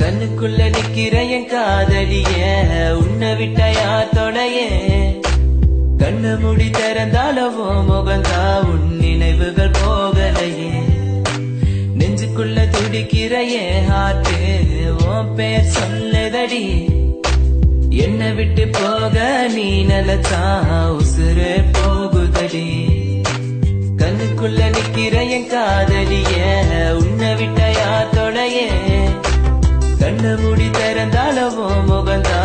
கண்ணுக்குள்ள நிக்கிற என் காதலிய உன்னை விட்ட யார் தொடைய? கண்ணு முடி திறந்தாலவோ முகந்தா உன் நினைவுகள் போகலையே நெஞ்சுக்குள்ள துடிக்கிற என் ஹார்ட்டு உன் பேர் சொல்லுதடி. என்னை விட்டு போக நீ நிலச்சா உசுறு போகுதடி. கண்ணுக்குள்ள நிக்கிற என் காதலிய உன்னை விட்ட யார் தொடைய? கண்ணு மூடி திறந்தாலவோ முகந்தா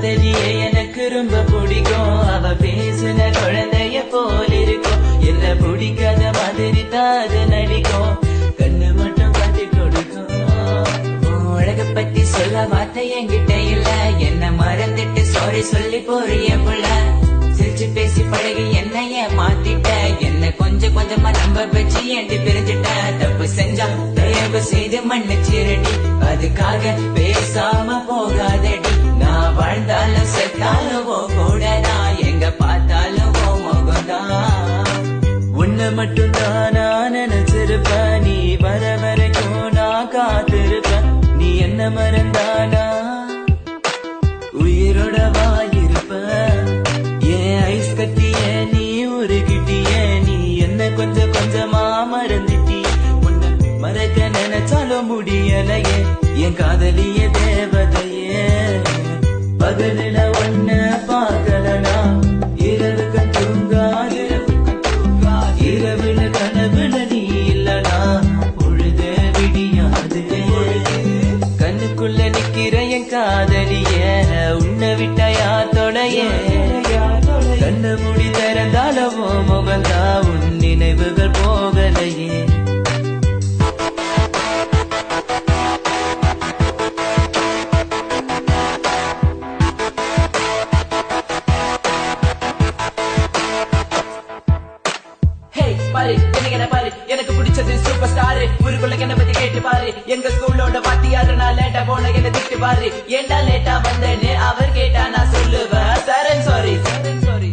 காதலிய எனக்கு ரொம்ப பிடிக்கும். அவ பேசுன குழந்தைய போல் இருக்கும் என்ன பிடிக்காத மாதிரி தான் நடிக்கும். கண்ணு மட்டும் காட்டி கொடுக்கும். அழக பத்தி சொல்ல வார்த்தை என்கிட்ட இல்ல. என்ன மறந்துட்டு சாரி சொல்லி போறிய புள்ள சிரிச்சு பேசி பழகி என்னைய மாத்திட்ட. என்ன கொஞ்சம் கொஞ்சமா நம்ப வச்சு ஏண்டி பிரிஞ்சிட்ட. தப்பு செஞ்சா தயவு செய்து மன்னிச்சிரடி. அதுக்காக பேசாம என் காதலிய தேவதையே பகலில ஒன்ன பார்க்கலனா? இரவுக்கு தூங்காது. இரவுல கனவுல நீ இல்லனா? பொழுது விடியாது. கண்ணுக்குள்ள நிக்கிற என் காதலிய உன்னை விட்ட யார் தொடைய முடி திறந்தாலவோ முகந்தா உன் நினைவுகள் போ பாரு எனக்கு என்ன பாரு. எனக்கு பிடிச்சது சூப்பர் ஸ்டாரு ஊருக்குள்ள என்ன பத்தி கேட்டு பாரு. எங்க ஸ்கூலோட பாத்தியாரு நான் லேட்டா போன என்ன திட்டு பாரு. ஏண்டா லேட்டா வந்தேன்னு அவர் கேட்டா நான் சொல்லுவேன். Sir sorry sorry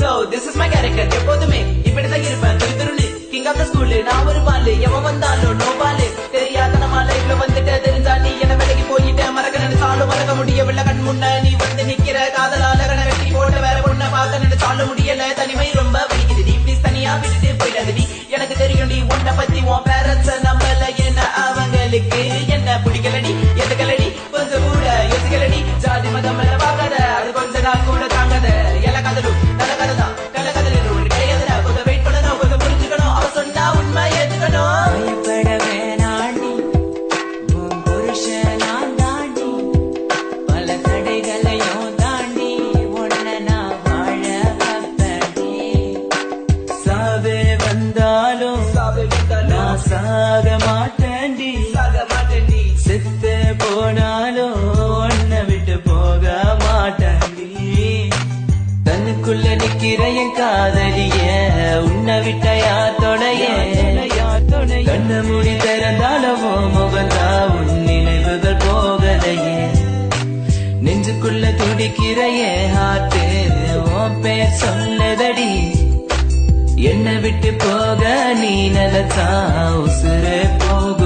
so this is my character எப்போதுமே இப்படிதான் இருப்பேன். திரு திருன்னு. கிங் ஆஃப் த ஸ்கூல் நான் ஒரு பாலு. ஜாதி மதம் அது கொஞ்ச நாள் கூட தாங்காத எல்லா கதலும் நல்ல கதை தான் கள்ள கதல் ஒன்று கிடையாதுடா கொஞ்சம் வெயிட் பண்ணணும் கொஞ்சம் புரிஞ்சுக்கணும் அவ சொன்னா உண்மை ஏத்துக்கணும் பயப்பட வேணாண்டி உன் புருஷன் நான் தாண்டி பல தடைகளையும் தாண்டி உன்னை நான் வாழ சாவே வந்தாலும் நான் சாக மாட்டேன்டி செத்து போனாலும் தன்னுக்குள்ள என் காதலிய உன்னை விட்ட யார் தொடைய கண்ண மூடி திறந்தாலவோ முகந்தா உன் நினைவுகள் போகலையே? நெஞ்சுக்குள்ள துடிக்கிறையே என் ஹார்ட்டு உன் பேர் சொல்லுதடி என்னை விட்டு போக நீ நிலச்சா உசுரே போகுதடி